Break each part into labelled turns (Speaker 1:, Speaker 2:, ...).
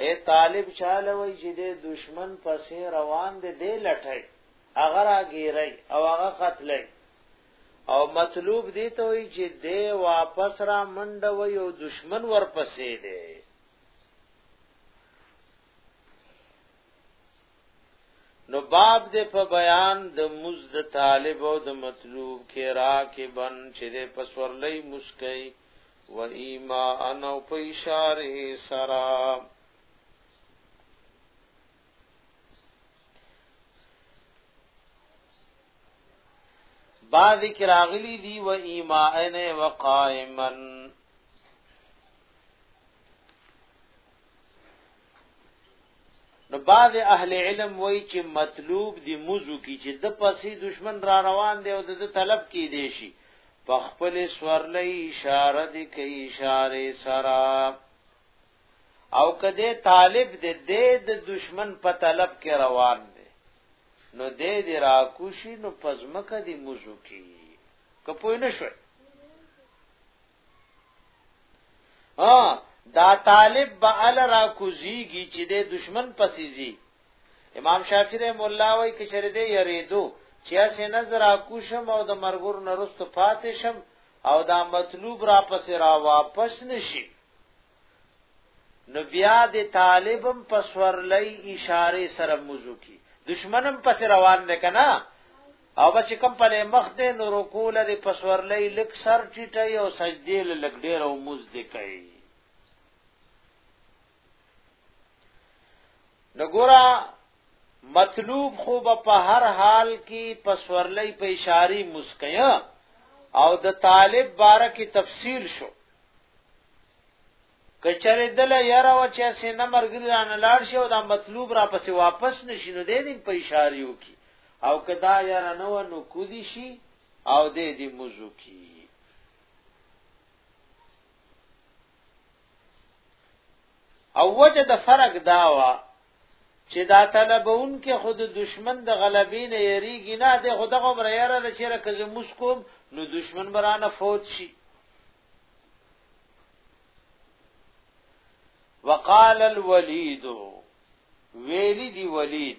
Speaker 1: اے طالب چاله وای چې د دشمن پسې روان دی دی لټای هغه راګیری او هغه قتلای او مطلوب دی ته وای چې دی واپس را منډه وای او دشمن ورپسې دی نو باب دې په بیان د مزد طالب او د مطلوب کې را کې بن چې د پسورلې مسکې و ایما ان او په اشاره سرا بعد کراغلی دی و ایما ان وقائمن نو بعض اهل علم وای چې مطلوب دی موضوع کی چې د پسې دشمن را روان دی او د طلب کی دی شي په خپل سورلې اشاره دی کوي اشاره سره او کده طالب دې د دشمن په طلب کې روان دی نو دې دې را کوشي نو پزمکه دې موضوع کی کپوی نشوي ها دا طالب به ال را کوزیږي چې د دشمن پسیزي امام شافعی رحم الله وای کې چر دې یریدو چې اسې نظر اکوشم او د مرګور نرست پاتې شم او دا مطلوب را پسې را واپس نشي نو بیا د طالبم په سورلۍ اشاره سره موضوع کی دشمنم پس روان دی کنه او بس کم په مخ دې نو رکوع لري په سورلۍ لک سر ټیټي او سجدي لک ډېر او موز دې کوي نګورا مطلوب خو په هر حال کې په سورلۍ په اشاره مسکیا او د طالب بارکه تفصیل شو کچره دل یاره و چې سې نه مرګري را نه لاړ شي او دا مطلوب را پسې واپس نشي نو دې دې په اشاره یو کی او کدا یاره نو نو کو دي شي او دې دې موضوع کی او وجه د فرق داوا چې دا طلبون کې خود دشمن د غلبې نه یریږي نه د خود غو بریاره د چیرې کزه مسکوم نو دشمن برانه فوت شي وقال الولید ویلی دی ولید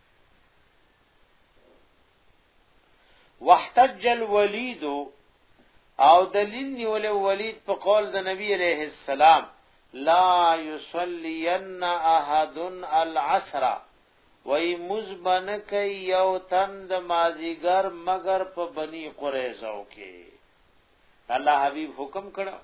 Speaker 1: واحتج الولید او دلیل نیول ولید په قول د نبی علیہ السلام لا یصلین احد العصر وای مزبن کئ یو تن د مازیګر مگر په بنی قریظه کې الله حبیب حکم کړو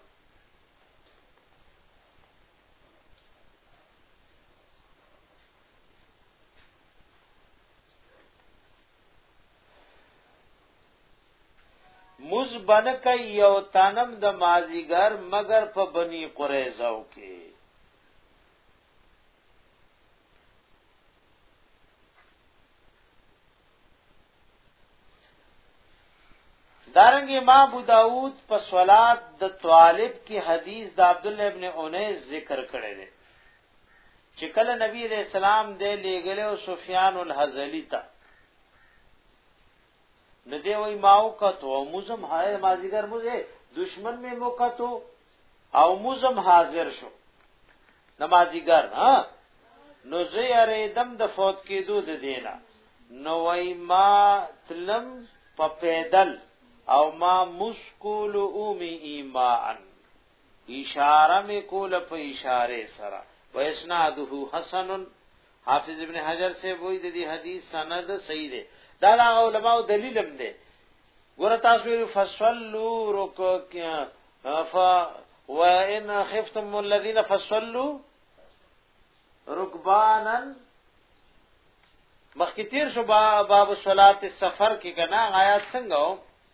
Speaker 1: موز بنه کوي یو تنم د مازیګر مگر په بنی قریظه کې دارنګ امام ابو داود په صلات د طالب کې حدیث د عبد الله ابن انیس ذکر کړی دی چې کله نبی علیہ السلام دې لېګل او سفیان الحزلی ته د دې وای ماو کتو او مزم هاي مازیګر مزه دشمن می مو کتو او مزم حاضر شو نمازیګر ها نو زه یې دم د فوت کېدو د دینه نو وای ما تلم په پیدل او ما مشکول اومی ایمان اشاره می کوله په اشاره سره و اسناده حسن حافظ ابن حجر سے وای د دې حدیث سند صحیح دی دا د علماء دلیلم دی ګور تاسو ویل فصلوا رکعا ف وان خفتم الذين فصلوا ركبانا مخکې تیر شو باب صلات السفر کې کنا آیات څنګه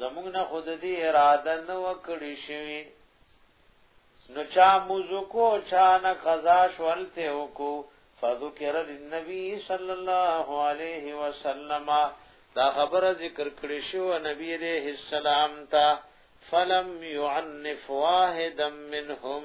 Speaker 1: زمونږ نه خود دې اراده نه وکړي شوی نو چا موزو کو چا نه قضا شولته وکو فذكر للنبي صلى الله عليه وسلم دا خبره ذکر کړی شو نبی عليه السلام ته فلم يعنف واحدا منهم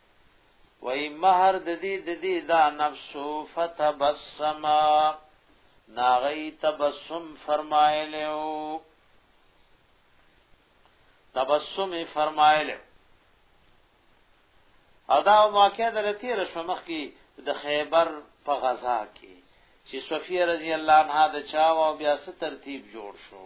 Speaker 1: وای مہر د دې د دې دا نفسو فتبسم ناغی تبسم فرمایلو تبسم فرمایلو ادا واقع درتی رشمخ کی د خیبر په غزا کې چې صفیه رضی الله عنها د چا او بیا ست ترتیب جوړ شو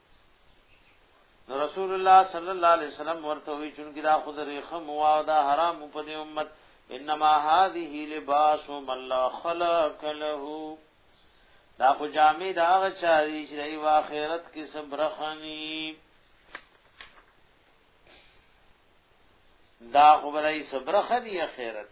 Speaker 1: رسول الله صلی الله علیه وسلم ورته وی چې دا خود رخم او دا حرام په دې امت انما هذه لباس من لا خلق له دا خو جامع دا غچاري چې دی واخرت کې صبر خني دا خو برای صبر خني اخرت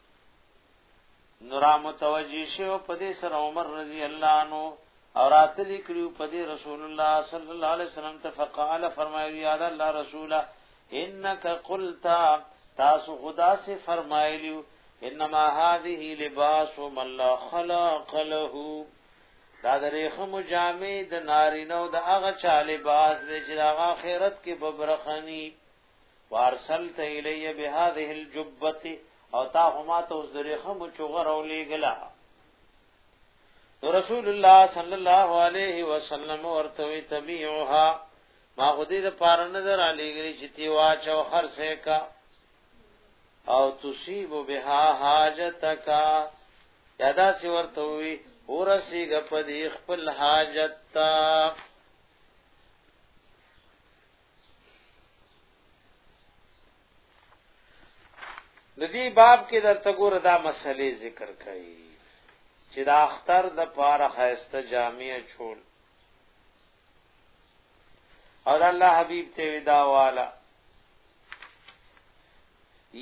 Speaker 1: نورا متوجی شو په دې سره عمر رضی الله عنه او راتلی کړو په دې رسول الله صلی الله علیه وسلم ته فقال فرمایلی یا الله رسوله انک قلت تاسو خدا سے فرمایلیو انما هذه لباس من لا خلق له دا د ریخم جامې د نارینو د هغه چا لباس دی چې د آخرت کې ببرخنی وارسلت الی بهذه الجبه او تا هما ته اوس درې خم چوغر او لګلا رسول الله صلی الله علیه وسلم ورته تبيعها ما غدي د پار نظر علی ګری چې تی واچو خرڅه کا او تصيب بها حاجتک یادا سی ورته وی ورسی غپدی خپل حاجت تا د دې باب کې درته ګور دا مسلې ذکر کړي چې د اختر د پاره خاسته جامع چول او الله حبيب ته ودا والا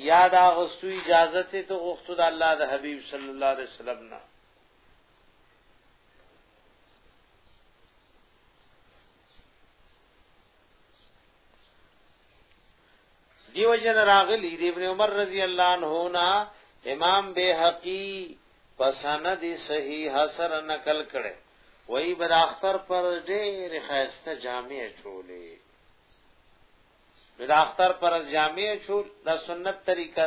Speaker 1: یا دا غستو اجازه ته تو غختو د الله د حبيب صلی الله علیه وسلم نه دیو جن راغلی دی ابن عمر رضی الله عنه نا امام بیهقی پسند صحیح سر نقل کړي وای بر اختر پر ډېر خاسته جامع چولې بر اختر پر جامع چول دا سنت طریقه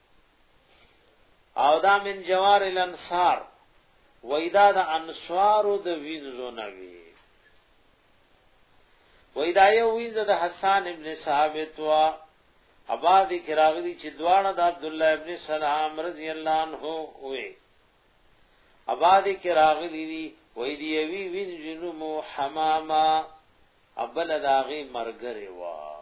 Speaker 1: او دا من جوار الانصار وېدا د انصارو د وینځو نه وی وېدا یو وینځ د حسان ابن ثابت وا اباد کراغلی چې دواړه د عبد الله ابن سلام رضی الله عنه وې اباد کراغلی دی وې دی وی وینځ نو مو حماما ابل داغي مرګره وا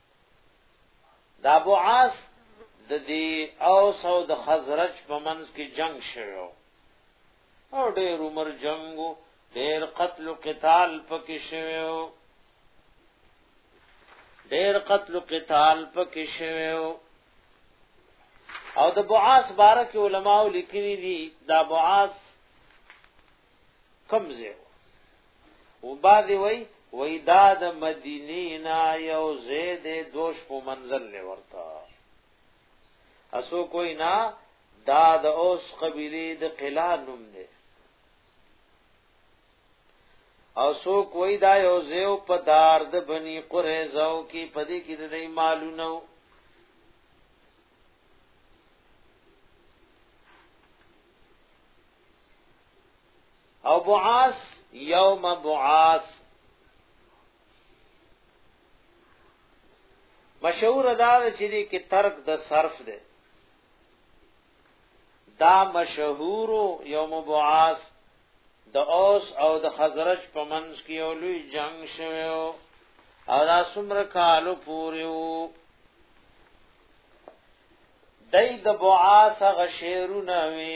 Speaker 1: دا بعاث د دې اوس او د خزرج په منځ کې جنگ شوو او ډېر عمر جنگو ډېر قتل او قتال پکې شوو ډېر قتل او قتال پکې شوو او د بعاث بارک علماء لیکلي دي دا بعاث کم ځای و بعضې وایي وایي دا د مدینې نه یو ځای دی دوه شپو منزل دی ورته اسو کوی نه دا د اوس قبیلې د قلا نوم دی او سو کوی دا یو زیو په دار د بنی قریظه او کې پدې کې د دې مالونه او بعاث یوم بعاث مشهور دا چې دې کې ترک د صرف ده دا مشهور یوم بعاث د اوس او د خزرج په منځ کې یو لوی جنگ شوه او دا څومره کالو پورې وو دای د بعاث غشیرونه وی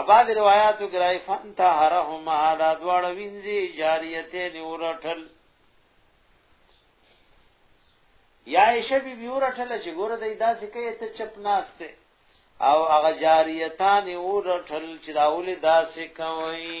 Speaker 1: اباد روایاتو کې راي فن تا هرهما دا دواړه وینځي جاریته دی ورټل یا عائشہ بی بی ورټل چې ګوره دای داسې کوي ته چپ ناشته او هغه جاریتان ورټل چې داول داسې کوي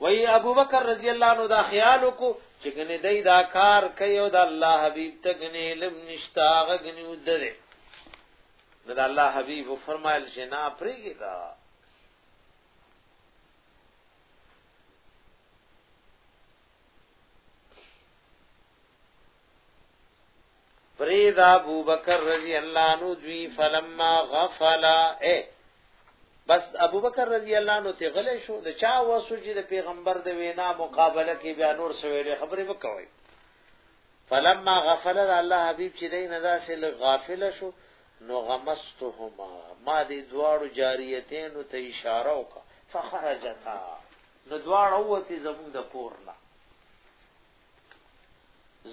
Speaker 1: وی ابو بکر رضی الله عنه دا خیال کو چې ګنې دای دا کار کوي او د الله حبیب ته ګنې علم نشتا غنی ودره نو د الله حبیب فرمایل چې نه پریږي دا فرید ابو بکر رضی اللہ عنہ دوی فلما غفلا اے بس ابو بکر رضی اللہ عنہ ته غلې شو د چا وسو چې د پیغمبر د وینا مقابله کې بیا نور سویلې خبرې وکوي فلما غفل الله حبیب چې دین ادا سه غافل شو نو غمستهما ما دې دواړو جاریتین ته اشاره وکړه فخرجتا نو دواړو وتی زموږ د کور نه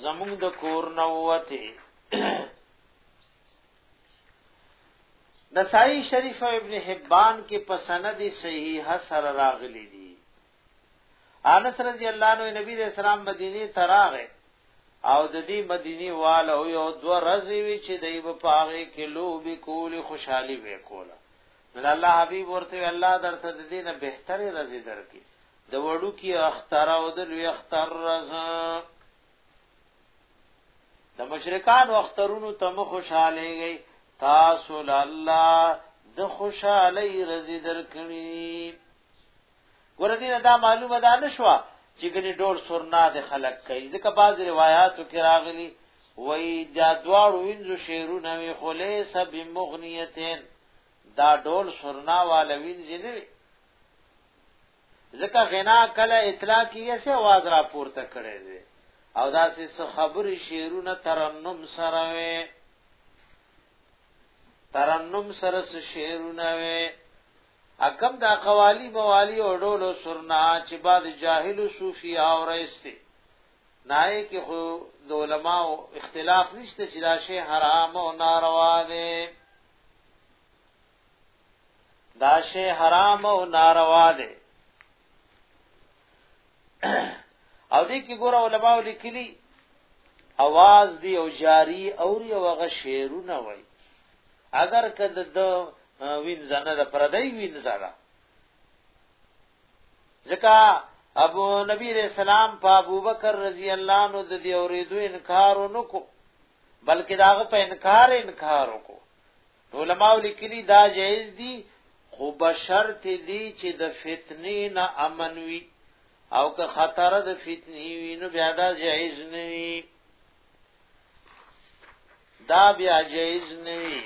Speaker 1: زمونږ د کور نه وته نسائی شریف او ابن حبان کې په سند صحیح سره راغلي دي انس رضی الله عنه نبی رسول اسلام مدینه تراغه او د دې مدینه والو یو دو ورځې وی چې دای په پاغه کې لوب کول خوشحالي وکوله نو الله حبیب ورته الله درته د دې نه بهتره رزي درکې د وړو کې اختر او د لوی اختر ورځ د مشرکان اخترونو ته مخ خوشاله گئی تاسو الله د خوشاله رزي درکړي ګور دې دا معلومه ده نشوا چې ګنې ډول سرنا د خلق کوي ځکه بعض روایتو کې راغلي وای دا دوار وینځو شعرونه وی خلیص بمغنیتین دا ډول سرنا والا وینځي نه ځکه غنا کله اطلاع کیږي چې आवाज را پورته کړي دي او دا سه خبري شعرونه ترنم سره وي ترنم سره سه شعرونه وي اکم دا قوالی موالی او ډولو سرنا چې بعد جاهل صوفي او رئیسي نای کې خو د علماء اختلاف نشته چې دا شی حرام او ناروا دی دا شی حرام او ناروا دی او دې کې ګوره علماء لیکلي اواز دی او جاری او ری او غ شعرونه وای اگر کده د وینځنه د پردی وینځره ځکه ابو نبی رسول الله په ابوبکر رضی الله عنه د دې اوریدو انکار ونکو بلکې داغه په انکار انکار وکړو علماء لیکلي دا جایز دي خو بشرط دي چې د فتنې نه امن وي او که خطر د فتنې وي نو بیا دا جایز نه وي دا بیا جایز نه وي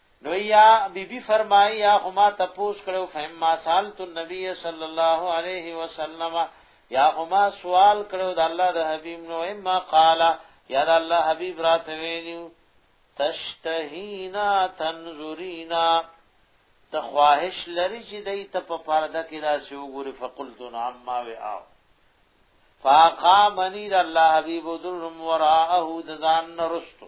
Speaker 1: نو یا بی بی فرمای یا خو ما تپوس کړو فهم ما سال تو نبی صلی الله علیه وسلم یا خو ما سوال کړو د الله د حبیب نو اما قال یا د الله حبیب رات ویلو تشتهینا تنظرینا ته خواهش لري چې دای ته په پرده کې راسي وګوري فقلت نعم ما وعا فاقامنی الله حبیب ذل وراءه ذان رستو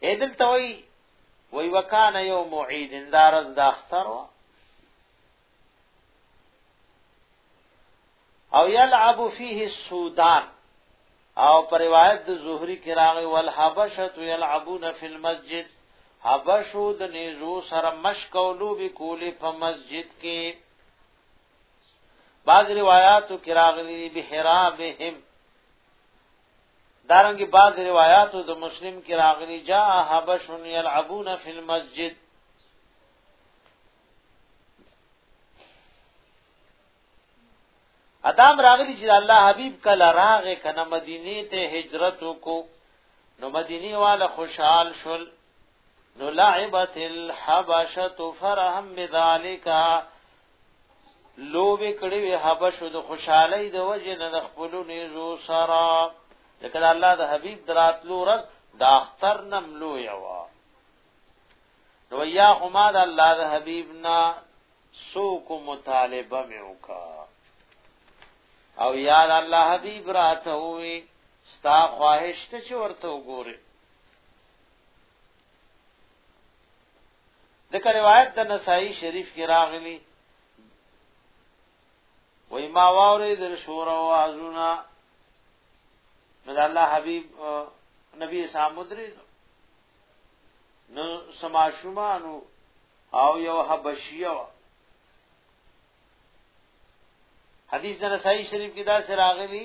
Speaker 1: ایدل توي وی وکانه یوم عید اندارز د اختر او یلعب فيه السودان او پر روایت د زهری کې راغی ول حبشه یلعبون فی المسجد حبشو د نیزو سره مشک او لوبي کولی په مسجد کې بعض روایاتو کې راغلي بهرابهم دارنګي بعض روایتو د مسلم کې راغلي جاء حبش يلعبون في المسجد ادم راغلی چې الله حبیب کله راغې کنه مدینه ته هجرت وکړو نو مدینی والا خوشحال شول نو لعبت الحبشت فرهم بذالکا لوبه کړې وی حبشو د خوشحالي د وجه نه د خپل نيزو سرا لکه الله د حبيب دراتلو رز د اختر نم لو یوا نو یا هما د الله د حبيب نا سو کو مطالبه مې وکا او یا الله حبيب راته وي ستا خواهش ته چې ورته وګوره ذکر روایت د نسائی شریف کې راغلی وای ما واورې د شور او ازونا نو الله حبیب نبی سامدری نو سما شومانو او یو حبشیو حدیث د نسائی شریف کې دا سراغلی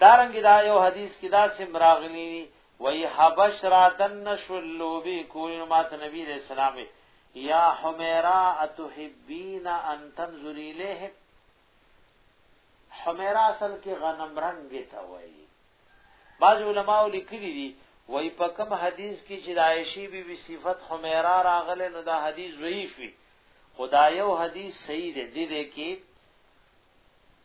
Speaker 1: دارنګ دا یو حدیث کې دا سم راغلی دی وی حبش راتن شلو بی کوی مات نبی علیہ السلام یا حمیرا اتحبین ان تنظری لیه حمیرا اصل کې غنم رنگ ته وی بعض علماء لیکلی دی وی په کوم حدیث کې چې عائشی بی بی صفت حمیرا راغله نو دا حدیث ضعیف وی خدایو حدیث صحیح دی دې کې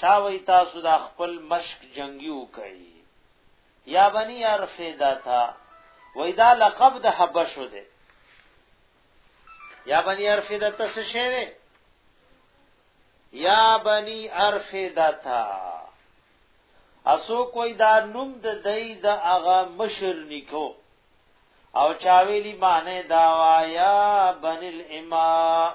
Speaker 1: شاوی تاسو دا خپل مشک جنگی وکړي یا بنی ارفیدا تا وېدا لقب د حبشو ده یا بنی ارفیدا تاسو شه ده یا بنی ارفیدا تا اسو کوئی دا نوم د دای د اغا مشر نکو او چاویلی معنی دا وایا بنل امام